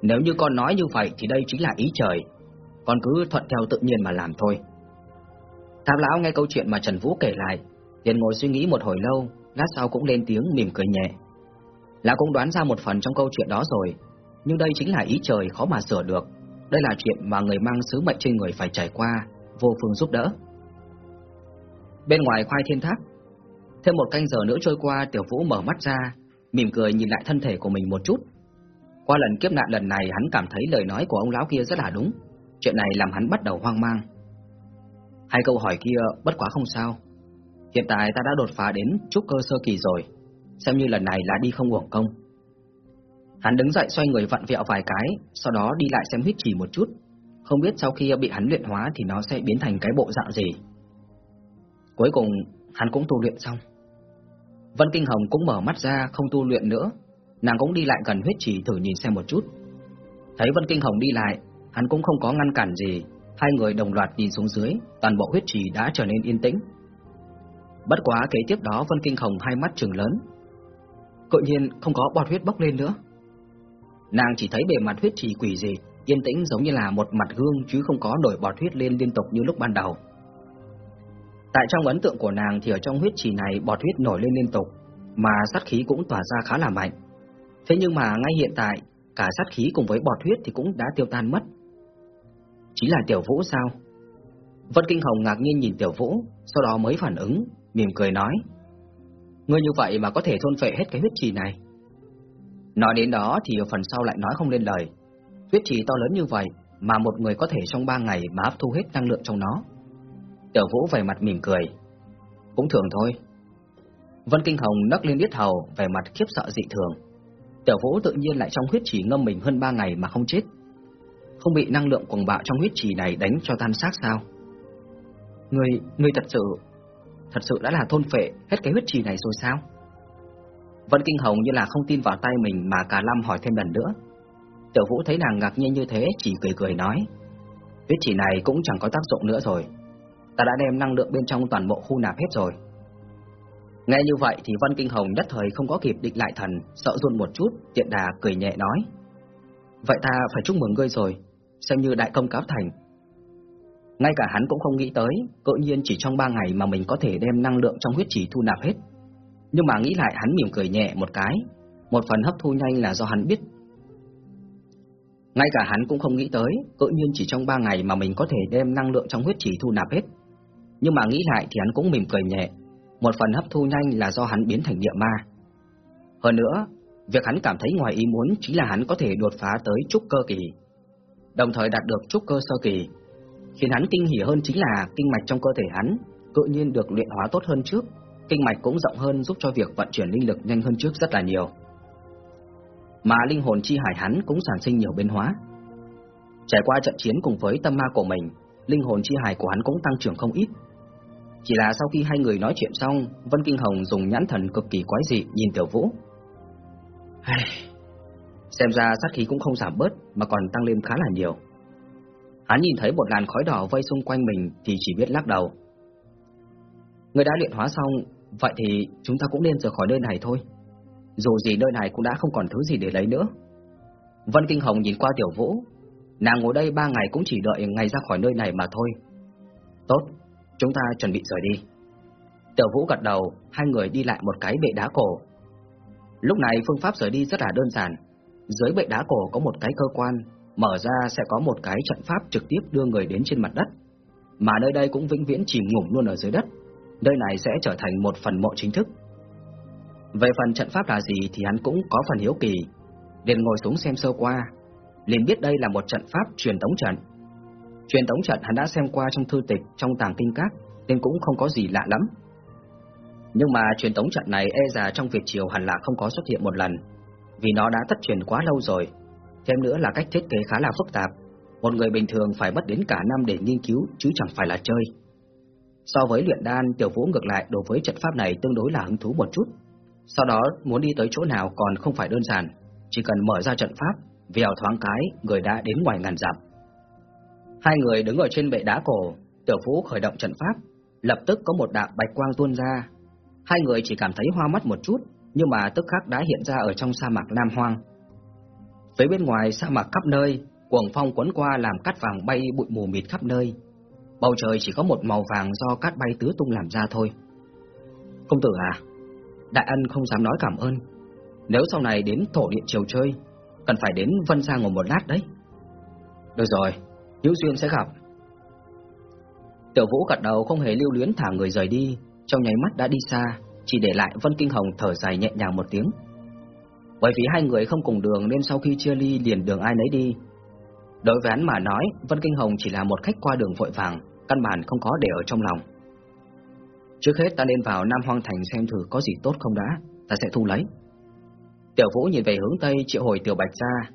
Nếu như con nói như vậy thì đây chính là ý trời, con cứ thuận theo tự nhiên mà làm thôi. Tháp lão nghe câu chuyện mà Trần Vũ kể lại, liền ngồi suy nghĩ một hồi lâu, lát sau cũng lên tiếng mỉm cười nhẹ. Lão cũng đoán ra một phần trong câu chuyện đó rồi, nhưng đây chính là ý trời khó mà sửa được. Đây là chuyện mà người mang sứ mệnh trên người phải trải qua, vô phương giúp đỡ. Bên ngoài khoai thiên tháp, thêm một canh giờ nữa trôi qua, Tiểu Vũ mở mắt ra, mỉm cười nhìn lại thân thể của mình một chút. Qua lần kiếp nạn lần này, hắn cảm thấy lời nói của ông lão kia rất là đúng. Chuyện này làm hắn bắt đầu hoang mang. Hai câu hỏi kia bất quá không sao. Hiện tại ta đã đột phá đến trúc cơ sơ kỳ rồi, xem như lần này là đi không uổng công. Hắn đứng dậy xoay người vặn vẹo vài cái, sau đó đi lại xem huyết chỉ một chút. không biết sau khi bị hắn luyện hóa thì nó sẽ biến thành cái bộ dạng gì. Cuối cùng, hắn cũng tu luyện xong. Vân Kinh Hồng cũng mở mắt ra không tu luyện nữa, nàng cũng đi lại gần huyết trì thử nhìn xem một chút. Thấy Vân Kinh Hồng đi lại, hắn cũng không có ngăn cản gì, hai người đồng loạt nhìn xuống dưới, toàn bộ huyết trì đã trở nên yên tĩnh. Bất quá kế tiếp đó Vân Kinh Hồng hai mắt trừng lớn. Cự nhiên không có bọt huyết bốc lên nữa. Nàng chỉ thấy bề mặt huyết trì quỷ dị, yên tĩnh giống như là một mặt gương chứ không có nổi bọt huyết lên liên tục như lúc ban đầu. Tại trong ấn tượng của nàng thì ở trong huyết trì này bọt huyết nổi lên liên tục, mà sát khí cũng tỏa ra khá là mạnh. Thế nhưng mà ngay hiện tại, cả sát khí cùng với bọt huyết thì cũng đã tiêu tan mất. Chính là Tiểu Vũ sao? Vân Kinh Hồng ngạc nhiên nhìn Tiểu Vũ, sau đó mới phản ứng, mỉm cười nói. Ngươi như vậy mà có thể thôn phệ hết cái huyết trì này. Nói đến đó thì ở phần sau lại nói không lên lời. Huyết trì to lớn như vậy mà một người có thể trong ba ngày mà hấp thu hết năng lượng trong nó. Tiểu Vũ vẻ mặt mỉm cười. Cũng thường thôi. Vân Kinh Hồng nấc lên biết hầu, vẻ mặt khiếp sợ dị thường. Tiểu Vũ tự nhiên lại trong huyết trì ngâm mình hơn ba ngày mà không chết. Không bị năng lượng cuồng bạo trong huyết trì này đánh cho tan xác sao? Người, người thật sự, thật sự đã là thôn phệ hết cái huyết trì này rồi sao? Vân Kinh Hồng như là không tin vào tay mình mà cả Lâm hỏi thêm lần nữa. Tiểu Vũ thấy nàng ngạc nhiên như thế chỉ cười cười nói. Huyết trì này cũng chẳng có tác dụng nữa rồi. Ta đã đem năng lượng bên trong toàn bộ khu nạp hết rồi. Nghe như vậy thì Vân Kinh Hồng nhất thời không có kịp định lại thần, sợ run một chút, tiện đà cười nhẹ nói. Vậy ta phải chúc mừng ngươi rồi, xem như đại công cáo thành. Ngay cả hắn cũng không nghĩ tới, cỡ nhiên chỉ trong ba ngày mà mình có thể đem năng lượng trong huyết chỉ thu nạp hết. Nhưng mà nghĩ lại hắn mỉm cười nhẹ một cái, một phần hấp thu nhanh là do hắn biết. Ngay cả hắn cũng không nghĩ tới, cỡ nhiên chỉ trong ba ngày mà mình có thể đem năng lượng trong huyết chỉ thu nạp hết. Nhưng mà nghĩ lại thì hắn cũng mỉm cười nhẹ, một phần hấp thu nhanh là do hắn biến thành địa ma. Hơn nữa, việc hắn cảm thấy ngoài ý muốn chính là hắn có thể đột phá tới trúc cơ kỳ, đồng thời đạt được trúc cơ sơ kỳ. Khiến hắn kinh hỉ hơn chính là kinh mạch trong cơ thể hắn tự nhiên được luyện hóa tốt hơn trước, kinh mạch cũng rộng hơn giúp cho việc vận chuyển linh lực nhanh hơn trước rất là nhiều. Mà linh hồn chi hải hắn cũng sản sinh nhiều biến hóa. Trải qua trận chiến cùng với tâm ma của mình, linh hồn chi hải của hắn cũng tăng trưởng không ít, chỉ là sau khi hai người nói chuyện xong, Vân Kinh Hồng dùng nhãn thần cực kỳ quái dị nhìn Tiểu Vũ. Xem ra sát khí cũng không giảm bớt mà còn tăng lên khá là nhiều. Hắn nhìn thấy một làn khói đỏ vây xung quanh mình thì chỉ biết lắc đầu. Người đã luyện hóa xong, vậy thì chúng ta cũng nên rời khỏi nơi này thôi. Dù gì nơi này cũng đã không còn thứ gì để lấy nữa. Vân Kinh Hồng nhìn qua Tiểu Vũ, nàng ngồi đây ba ngày cũng chỉ đợi ngày ra khỏi nơi này mà thôi. Tốt, Chúng ta chuẩn bị rời đi. Tiểu Vũ gật đầu, hai người đi lại một cái bệ đá cổ. Lúc này phương pháp rời đi rất là đơn giản. Dưới bệ đá cổ có một cái cơ quan, mở ra sẽ có một cái trận pháp trực tiếp đưa người đến trên mặt đất. Mà nơi đây cũng vĩnh viễn chìm ngủm luôn ở dưới đất. Nơi này sẽ trở thành một phần mộ chính thức. Về phần trận pháp là gì thì hắn cũng có phần hiếu kỳ. liền ngồi xuống xem sơ qua, liền biết đây là một trận pháp truyền tống trận Truyền tống trận hắn đã xem qua trong thư tịch, trong tàng kinh các, nên cũng không có gì lạ lắm. Nhưng mà truyền tống trận này e già trong Việt Triều hẳn là không có xuất hiện một lần, vì nó đã thất truyền quá lâu rồi. Thêm nữa là cách thiết kế khá là phức tạp, một người bình thường phải mất đến cả năm để nghiên cứu chứ chẳng phải là chơi. So với luyện đan, Tiểu Vũ ngược lại đối với trận pháp này tương đối là hứng thú một chút. Sau đó muốn đi tới chỗ nào còn không phải đơn giản, chỉ cần mở ra trận pháp, vèo thoáng cái, người đã đến ngoài ngàn dặm. Hai người đứng ở trên bệ đá cổ, Tiểu Vũ khởi động trận pháp, lập tức có một đạo bạch quang tuôn ra. Hai người chỉ cảm thấy hoa mắt một chút, nhưng mà tức khắc đã hiện ra ở trong sa mạc Nam Hoang. Phía bên ngoài sa mạc khắp nơi, cuồng phong quấn qua làm cát vàng bay bụi mù mịt khắp nơi. Bầu trời chỉ có một màu vàng do cát bay tứ tung làm ra thôi. Công tử à, đại ân không dám nói cảm ơn. Nếu sau này đến thổ điện chiều chơi, cần phải đến Vân Giang ngồi một lát đấy. Được rồi, hữu duyên sẽ gặp. Tiểu Vũ gật đầu không hề lưu luyến thả người rời đi, trong nháy mắt đã đi xa, chỉ để lại Vân Kinh Hồng thở dài nhẹ nhàng một tiếng. Bởi vì hai người không cùng đường nên sau khi chia ly liền đường ai nấy đi. Đối với hắn mà nói, Vân Kinh Hồng chỉ là một khách qua đường vội vàng, căn bản không có để ở trong lòng. Trước hết ta nên vào Nam Hoang Thành xem thử có gì tốt không đã, ta sẽ thu lấy. Tiểu Vũ nhìn về hướng Tây triệu hồi Tiểu Bạch ra.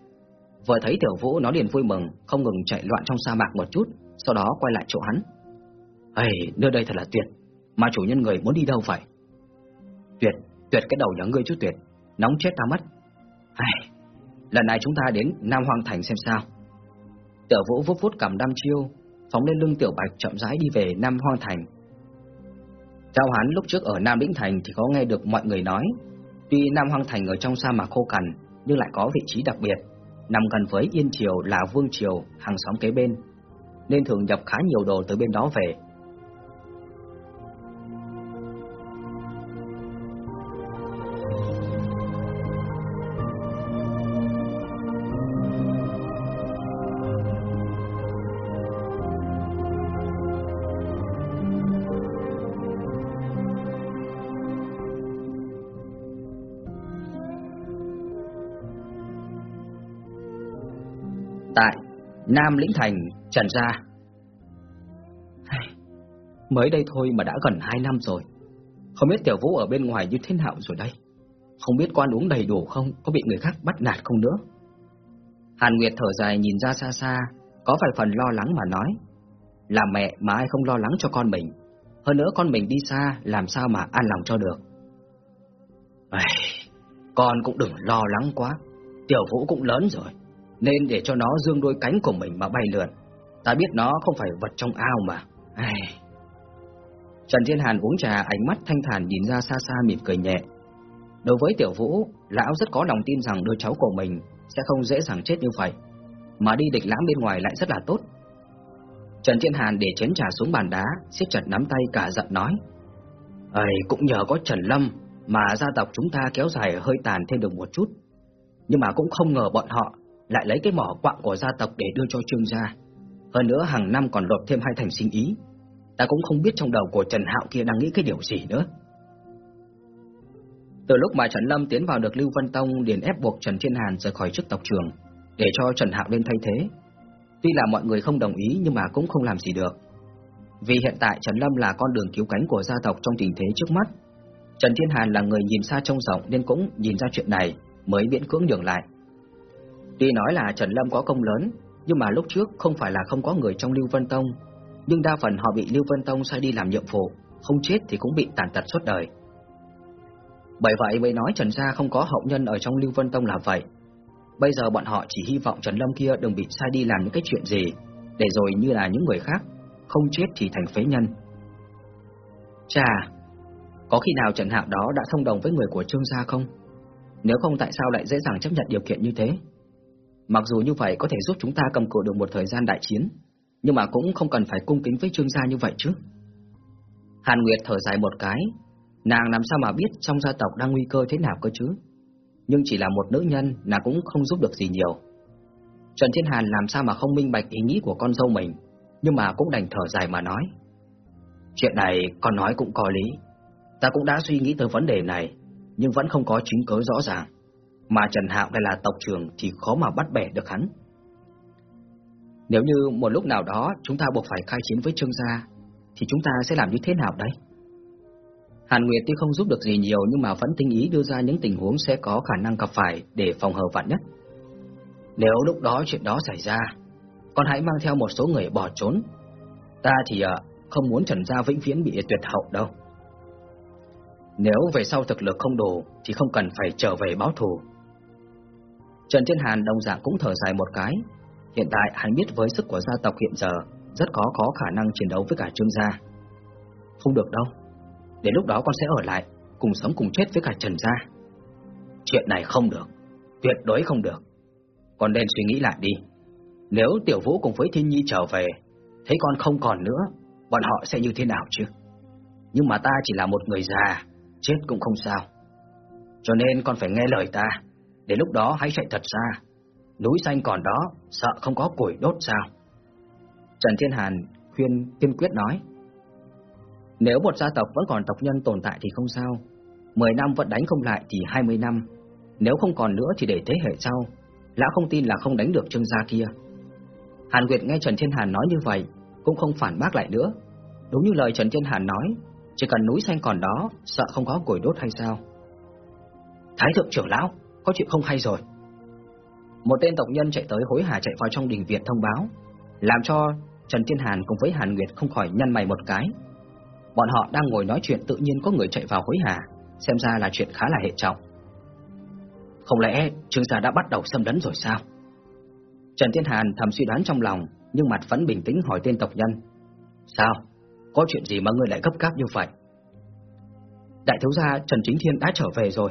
Vừa thấy Tiểu Vũ nó liền vui mừng, không ngừng chạy loạn trong sa mạc một chút, sau đó quay lại chỗ hắn. Ây, nơi đây thật là tuyệt, mà chủ nhân người muốn đi đâu vậy? Tuyệt, tuyệt cái đầu nhỏ ngươi chú tuyệt, nóng chết ta mất. Ai, lần này chúng ta đến Nam Hoàng Thành xem sao. Tiểu Vũ vút vút cầm đam chiêu, phóng lên lưng Tiểu Bạch chậm rãi đi về Nam Hoàng Thành. Giao hắn lúc trước ở Nam Lĩnh Thành thì có nghe được mọi người nói, tuy Nam Hoàng Thành ở trong sa mạc khô cằn nhưng lại có vị trí đặc biệt, nằm gần với Yên Triều là Vương Triều, hàng xóm kế bên, nên thường nhập khá nhiều đồ từ bên đó về. Nam Lĩnh Thành, Trần Gia. Mới đây thôi mà đã gần 2 năm rồi. Không biết Tiểu Vũ ở bên ngoài như thế nào rồi đây? Không biết quan uống đầy đủ không? Có bị người khác bắt nạt không nữa? Hàn Nguyệt thở dài nhìn ra xa xa Có vài phần lo lắng mà nói. Là mẹ mà ai không lo lắng cho con mình? Hơn nữa con mình đi xa Làm sao mà an lòng cho được? Ây, Con cũng đừng lo lắng quá. Tiểu Vũ cũng lớn rồi nên để cho nó dương đôi cánh của mình mà bay lượn. Ta biết nó không phải vật trong ao mà. Ai... Trần Thiên Hàn uống trà, ánh mắt thanh thản nhìn ra xa xa mỉm cười nhẹ. Đối với Tiểu Vũ, lão rất có lòng tin rằng đứa cháu của mình sẽ không dễ dàng chết như vậy, mà đi địch lãng bên ngoài lại rất là tốt. Trần Thiên Hàn để chén trà xuống bàn đá, siết chặt nắm tay cả giận nói: "Ơi, cũng nhờ có Trần Lâm mà gia tộc chúng ta kéo dài hơi tàn thêm được một chút, nhưng mà cũng không ngờ bọn họ lại lấy cái mỏ quặng của gia tộc để đưa cho trương gia. Hơn nữa, hàng năm còn lột thêm hai thành sinh ý. Ta cũng không biết trong đầu của Trần Hạo kia đang nghĩ cái điều gì nữa. Từ lúc mà Trần Lâm tiến vào được Lưu văn Tông, liền ép buộc Trần Thiên Hàn rời khỏi chức tộc trường để cho Trần Hạo lên thay thế. Tuy là mọi người không đồng ý, nhưng mà cũng không làm gì được. Vì hiện tại Trần Lâm là con đường cứu cánh của gia tộc trong tình thế trước mắt. Trần Thiên Hàn là người nhìn xa trông rộng, nên cũng nhìn ra chuyện này, mới miễn cưỡng nhường lại. Tuy nói là Trần Lâm có công lớn, nhưng mà lúc trước không phải là không có người trong Lưu Vân Tông, nhưng đa phần họ bị Lưu Vân Tông sai đi làm nhiệm vụ, không chết thì cũng bị tàn tật suốt đời. Bởi vậy mới nói Trần Gia không có hậu nhân ở trong Lưu Vân Tông là vậy. Bây giờ bọn họ chỉ hy vọng Trần Lâm kia đừng bị sai đi làm những cái chuyện gì, để rồi như là những người khác, không chết thì thành phế nhân. Chà, có khi nào Trần Hạo đó đã thông đồng với người của Trương Gia không? Nếu không tại sao lại dễ dàng chấp nhận điều kiện như thế? Mặc dù như vậy có thể giúp chúng ta cầm cự được một thời gian đại chiến, nhưng mà cũng không cần phải cung kính với trương gia như vậy chứ. Hàn Nguyệt thở dài một cái, nàng làm sao mà biết trong gia tộc đang nguy cơ thế nào cơ chứ? Nhưng chỉ là một nữ nhân, nàng cũng không giúp được gì nhiều. Trần Thiên Hàn làm sao mà không minh bạch ý nghĩ của con dâu mình, nhưng mà cũng đành thở dài mà nói. Chuyện này con nói cũng có lý, ta cũng đã suy nghĩ tới vấn đề này, nhưng vẫn không có chứng cứ rõ ràng mà Trần Hạo đây là tộc trưởng thì khó mà bắt bẻ được hắn. Nếu như một lúc nào đó chúng ta buộc phải khai chiến với Trương gia, thì chúng ta sẽ làm như thế nào đây? Hàn Nguyệt tuy không giúp được gì nhiều nhưng mà vẫn tinh ý đưa ra những tình huống sẽ có khả năng gặp phải để phòng hờ vạn nhất. Nếu lúc đó chuyện đó xảy ra, con hãy mang theo một số người bỏ trốn. Ta thì à, không muốn Trần Gia vĩnh viễn bị tuyệt hậu đâu. Nếu về sau thực lực không đủ thì không cần phải trở về báo thù. Trần Thiên Hàn đồng dạng cũng thở dài một cái. Hiện tại hắn biết với sức của gia tộc hiện giờ rất có có khả năng chiến đấu với cả Trương gia. Không được đâu. Đến lúc đó con sẽ ở lại, cùng sống cùng chết với cả Trần gia. Chuyện này không được, tuyệt đối không được. Con nên suy nghĩ lại đi. Nếu Tiểu Vũ cùng với Thiên Nhi trở về, thấy con không còn nữa, bọn họ sẽ như thế nào chứ? Nhưng mà ta chỉ là một người già, chết cũng không sao. Cho nên con phải nghe lời ta. Đến lúc đó hãy chạy thật xa. Núi xanh còn đó, Sợ không có củi đốt sao? Trần Thiên Hàn khuyên kiên quyết nói, Nếu một gia tộc vẫn còn tộc nhân tồn tại thì không sao. 10 năm vẫn đánh không lại thì 20 năm. Nếu không còn nữa thì để thế hệ sau. Lão không tin là không đánh được trương gia kia. Hàn Nguyệt nghe Trần Thiên Hàn nói như vậy, Cũng không phản bác lại nữa. Đúng như lời Trần Thiên Hàn nói, Chỉ cần núi xanh còn đó, Sợ không có củi đốt hay sao? Thái thượng trưởng lão có chuyện không hay rồi. Một tên tộc nhân chạy tới hối hả chạy vào trong đình viện thông báo, làm cho Trần Thiên Hàn cùng với Hàn Nguyệt không khỏi nhăn mày một cái. Bọn họ đang ngồi nói chuyện tự nhiên có người chạy vào hối hả, xem ra là chuyện khá là hệ trọng. Không lẽ Trương gia đã bắt đầu xâm đấn rồi sao? Trần Thiên Hàn thầm suy đoán trong lòng, nhưng mặt vẫn bình tĩnh hỏi tên tộc nhân. Sao? Có chuyện gì mà ngươi lại gấp gáp như vậy? Đại thiếu gia Trần Chính Thiên đã trở về rồi.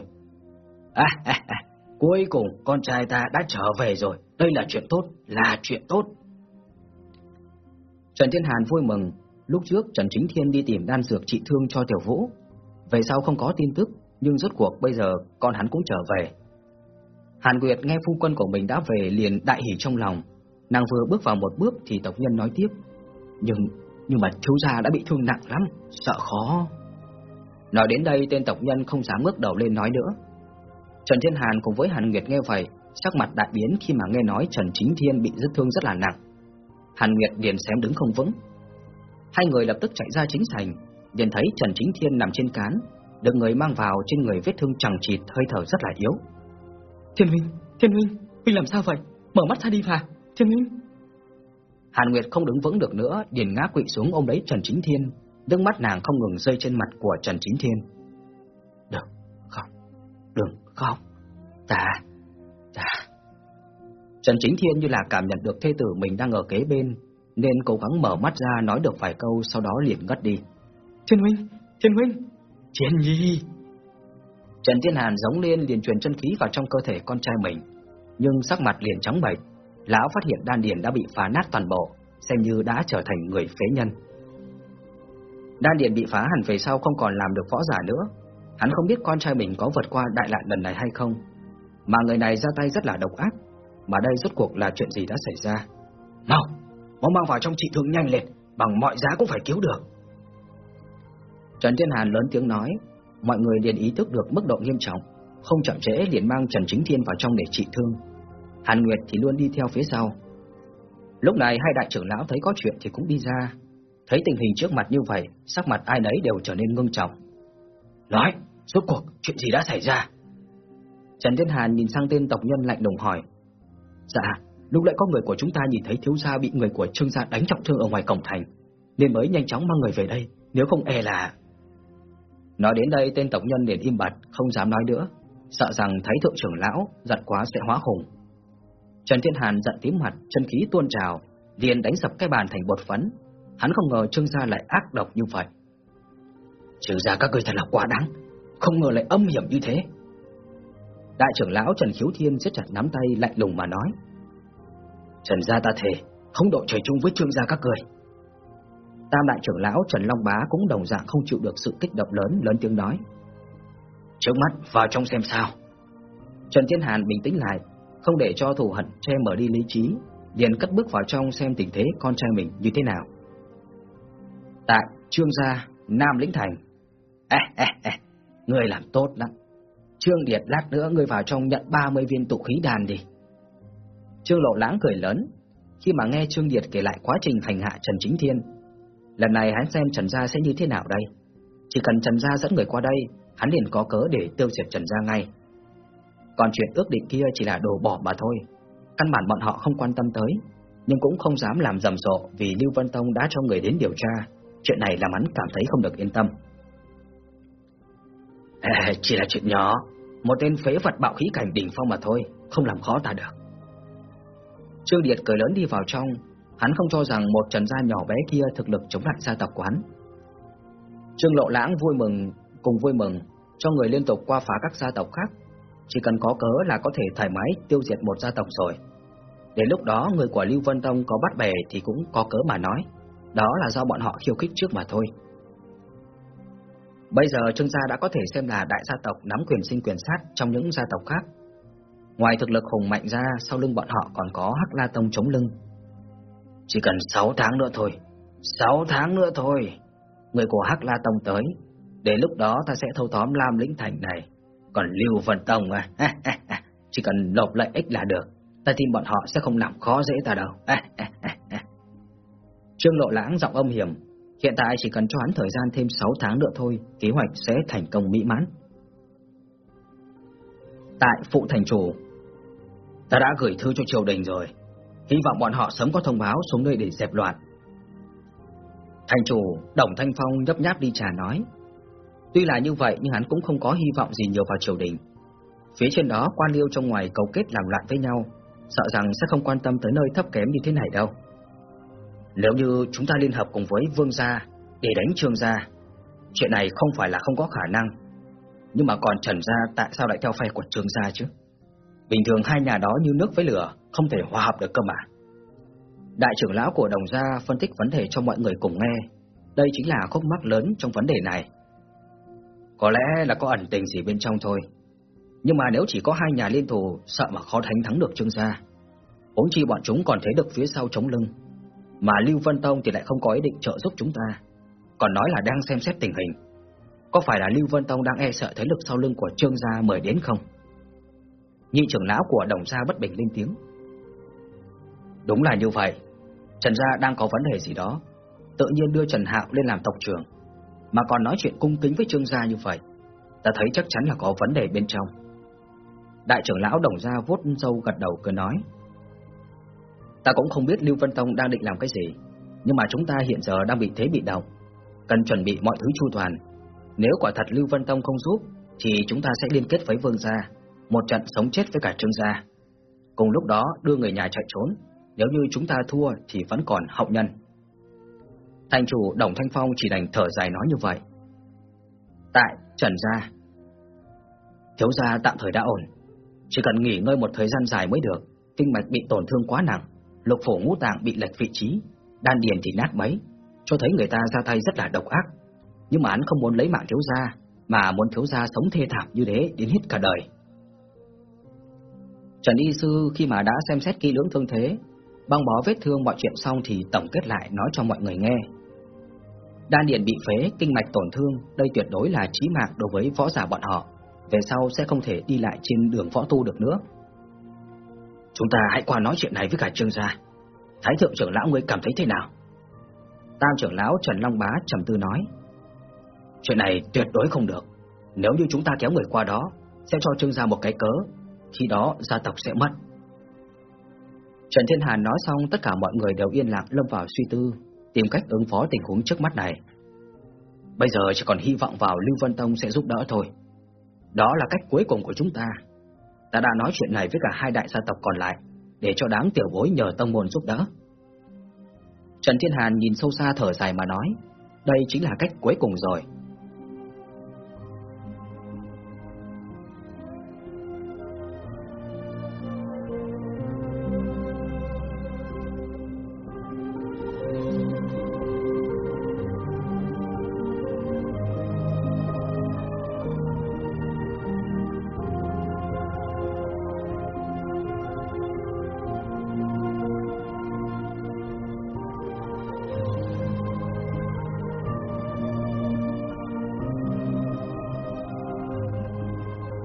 À, à, à, cuối cùng con trai ta đã trở về rồi. Đây là chuyện tốt, là chuyện tốt. Trần Thiên Hàn vui mừng, lúc trước Trần Chính Thiên đi tìm đan dược trị thương cho Tiểu Vũ. Về sau không có tin tức, nhưng rốt cuộc bây giờ con hắn cũng trở về. Hàn Nguyệt nghe phu quân của mình đã về liền đại hỉ trong lòng. Nàng vừa bước vào một bước thì tộc nhân nói tiếp. Nhưng, nhưng mà thiếu gia đã bị thương nặng lắm, sợ khó. Nói đến đây tên tộc nhân không dám ngước đầu lên nói nữa. Trần Thiên Hàn cùng với Hàn Nguyệt nghe vậy, sắc mặt đại biến khi mà nghe nói Trần Chính Thiên bị dứt thương rất là nặng. Hàn Nguyệt liền xém đứng không vững. Hai người lập tức chạy ra chính sảnh, liền thấy Trần Chính Thiên nằm trên cán, được người mang vào trên người vết thương chẳng chịt, hơi thở rất là yếu. Thiên huynh, Thiên huynh, huynh làm sao vậy? Mở mắt ra đi mà, Thiên huynh. Hàn Nguyệt không đứng vững được nữa, liền ngã quỵ xuống ôm lấy Trần Chính Thiên, nước mắt nàng không ngừng rơi trên mặt của Trần Chính Thiên. Đừng khóc, đừng khóc, ta, ta. Trần Chính Thiên như là cảm nhận được thê tử mình đang ở kế bên, nên cố gắng mở mắt ra nói được vài câu, sau đó liền ngất đi. Thiên huynh, Thiên huynh, Thiên nhi. Trần Thiên Hàn giống lên liền truyền chân khí vào trong cơ thể con trai mình, nhưng sắc mặt liền trắng bệch. Lão phát hiện đan điền đã bị phá nát toàn bộ, xem như đã trở thành người phế nhân. Đan điền bị phá hẳn về sau không còn làm được võ giả nữa. Hắn không biết con trai mình có vượt qua đại nạn lần này hay không, mà người này ra tay rất là độc ác. Mà đây rốt cuộc là chuyện gì đã xảy ra? Mau, mau mang vào trong trị thương nhanh lên, bằng mọi giá cũng phải cứu được. Trần Thiên Hàn lớn tiếng nói, mọi người liền ý thức được mức độ nghiêm trọng, không chậm trễ liền mang Trần Chính Thiên vào trong để trị thương. Hàn Nguyệt thì luôn đi theo phía sau. Lúc này hai đại trưởng lão thấy có chuyện thì cũng đi ra, thấy tình hình trước mặt như vậy, sắc mặt ai nấy đều trở nên ngưng trọng. Nói, rốt cuộc chuyện gì đã xảy ra? Trần Thiên Hàn nhìn sang tên tộc nhân lạnh lùng hỏi. Dạ, lúc lại có người của chúng ta nhìn thấy thiếu gia bị người của Trương gia đánh trọng thương ở ngoài cổng thành, nên mới nhanh chóng mang người về đây, nếu không e là Nói đến đây tên tộc nhân liền im bặt, không dám nói nữa, sợ rằng thấy thượng trưởng lão giận quá sẽ hóa hùng. Trần Thiên Hàn giận tím mặt, chân khí tuôn trào, liền đánh sập cái bàn thành bột phấn. Hắn không ngờ Trương gia lại ác độc như vậy. Trương gia các ngươi thật là quá đáng, không ngờ lại âm hiểm như thế. Đại trưởng lão Trần Khiếu Thiên siết chặt nắm tay lạnh lùng mà nói: "Trần gia ta thề, không đội trời chung với Trương gia các ngươi." Tam đại trưởng lão Trần Long Bá cũng đồng dạng không chịu được sự kích động lớn, lớn tiếng nói. Trước mắt vào trong xem sao. Trần Thiên Hàn bình tĩnh lại, không để cho thù hận che mở đi lý trí, liền cất bước vào trong xem tình thế con trai mình như thế nào. Tại Trương gia, Nam Lĩnh Thành. Ê, ê, ê, người làm tốt lắm. Trương Điệt lát nữa người vào trong nhận 30 viên tụ khí đàn đi. Trương Lộ Lãng cười lớn, khi mà nghe Trương Điệt kể lại quá trình hành hạ Trần Chính Thiên, Lần này hắn xem Trần Gia sẽ như thế nào đây? Chỉ cần Trần Gia dẫn người qua đây Hắn liền có cớ để tiêu diệt Trần Gia ngay. Còn chuyện ước định kia chỉ là đồ bỏ mà thôi. Căn bản bọn họ không quan tâm tới Nhưng cũng không dám làm rầm rộ Vì Lưu Văn Tông đã cho người đến điều tra. Chuyện này làm hắn cảm thấy không được yên tâm. À, chỉ là chuyện nhỏ Một tên phế vật bạo khí cảnh đỉnh phong mà thôi Không làm khó ta được Trương Điệt cười lớn đi vào trong Hắn không cho rằng một trần gia nhỏ bé kia thực lực chống lại gia tộc của hắn. Trương Lộ Lãng vui mừng, cùng vui mừng, cho người liên tục qua phá các gia tộc khác. Chỉ cần có cớ là có thể thoải mái tiêu diệt một gia tộc rồi. Đến lúc đó người của Lưu Vân Tông có bắt bè thì cũng có cớ mà nói. Đó là do bọn họ khiêu khích trước mà thôi. Bây giờ Trương gia đã có thể xem là đại gia tộc nắm quyền sinh quyền sát trong những gia tộc khác. Ngoài thực lực hùng mạnh ra, sau lưng bọn họ còn có Hắc La Tông chống lưng, chỉ cần 6 tháng nữa thôi 6 tháng nữa thôi Người của Hắc La Tông tới. Đến lúc đó ta sẽ thâu tóm Lam Lĩnh Thành này. Còn Lưu Vân Tông à Chỉ cần lộp lại ích là được. Ta tin bọn họ sẽ không làm khó dễ ta đâu. Trương Lộ Lãng giọng âm hiểm. Hiện tại chỉ cần cho hắn thời gian thêm 6 tháng nữa thôi Kế hoạch sẽ thành công mỹ mãn Tại Phụ Thành Chủ Ta đã gửi thư cho triều đình rồi, hy vọng bọn họ sớm có thông báo xuống nơi để dẹp loạn. Thành chủ Đồng Thanh Phong nhấp nháp đi trà nói. Tuy là như vậy nhưng hắn cũng không có hy vọng gì nhiều vào triều đình. Phía trên đó quan liêu trong ngoài cấu kết làm loạn với nhau, sợ rằng sẽ không quan tâm tới nơi thấp kém như thế này đâu. Nếu như chúng ta liên hợp cùng với vương gia để đánh trương gia, chuyện này không phải là không có khả năng. Nhưng mà còn trần gia tại sao lại theo phe của trương gia chứ? Bình thường hai nhà đó như nước với lửa, không thể hòa hợp được cơ mà. Đại trưởng lão của đồng gia phân tích vấn đề cho mọi người cùng nghe. Đây chính là khúc mắc lớn trong vấn đề này. Có lẽ là có ẩn tình gì bên trong thôi. Nhưng mà nếu chỉ có hai nhà liên thủ, sợ mà khó thánh thắng được trương gia. Huống chi bọn chúng còn thấy được phía sau chống lưng. Mà Lưu Vân Tông thì lại không có ý định trợ giúp chúng ta, còn nói là đang xem xét tình hình. Có phải là Lưu Vân Tông đang e sợ thế lực sau lưng của Trương gia mời đến không? Nhị trưởng lão của Đồng gia bất bình lên tiếng. Đúng là như vậy. Trần gia đang có vấn đề gì đó, tự nhiên đưa Trần Hạo lên làm tộc trưởng, mà còn nói chuyện cung kính với Trương gia như vậy, ta thấy chắc chắn là có vấn đề bên trong. Đại trưởng lão Đồng gia vuốt râu gật đầu cười nói: Ta cũng không biết Lưu Vân Tông đang định làm cái gì, nhưng mà chúng ta hiện giờ đang bị thế bị động, cần chuẩn bị mọi thứ chu toàn. Nếu quả thật Lưu Vân Tông không giúp, thì chúng ta sẽ liên kết với Vương gia, một trận sống chết với cả Trương gia. Cùng lúc đó đưa người nhà chạy trốn, nếu như chúng ta thua thì vẫn còn hậu nhân. Thành chủ Đồng Thanh Phong chỉ đành thở dài nói như vậy. Tại Trần gia, thiếu gia tạm thời đã ổn, chỉ cần nghỉ ngơi một thời gian dài mới được. Kinh mạch bị tổn thương quá nặng, lục phủ ngũ tạng bị lệch vị trí, đan điền thì nát bấy, cho thấy người ta ra tay rất là độc ác. Nhưng mà hắn không muốn lấy mạng thiếu gia, mà muốn thiếu gia sống thê thảm như thế đến hết cả đời. Trần Y Sư khi mà đã xem xét kỹ lưỡng thương thế, băng bó vết thương mọi chuyện xong thì tổng kết lại nói cho mọi người nghe. Đan điền bị phế, kinh mạch tổn thương, đây tuyệt đối là chí mạng đối với võ giả bọn họ, về sau sẽ không thể đi lại trên đường võ tu được nữa. Chúng ta hãy qua nói chuyện này với cả trương gia. Thái thượng trưởng lão ngươi cảm thấy thế nào? Tam trưởng lão Trần Long Bá trầm tư nói. Chuyện này tuyệt đối không được. Nếu như chúng ta kéo người qua đó, sẽ cho trương gia một cái cớ, khi đó gia tộc sẽ mất. Trần Thiên Hàn nói xong tất cả mọi người đều yên lặng lâm vào suy tư, tìm cách ứng phó tình huống trước mắt này. Bây giờ chỉ còn hy vọng vào Lưu Vân Tông sẽ giúp đỡ thôi. Đó là cách cuối cùng của chúng ta. Ta đã nói chuyện này với cả hai đại gia tộc còn lại, để cho đáng tiểu bối nhờ tông môn giúp đỡ. Trần Thiên Hàn nhìn sâu xa thở dài mà nói, đây chính là cách cuối cùng rồi.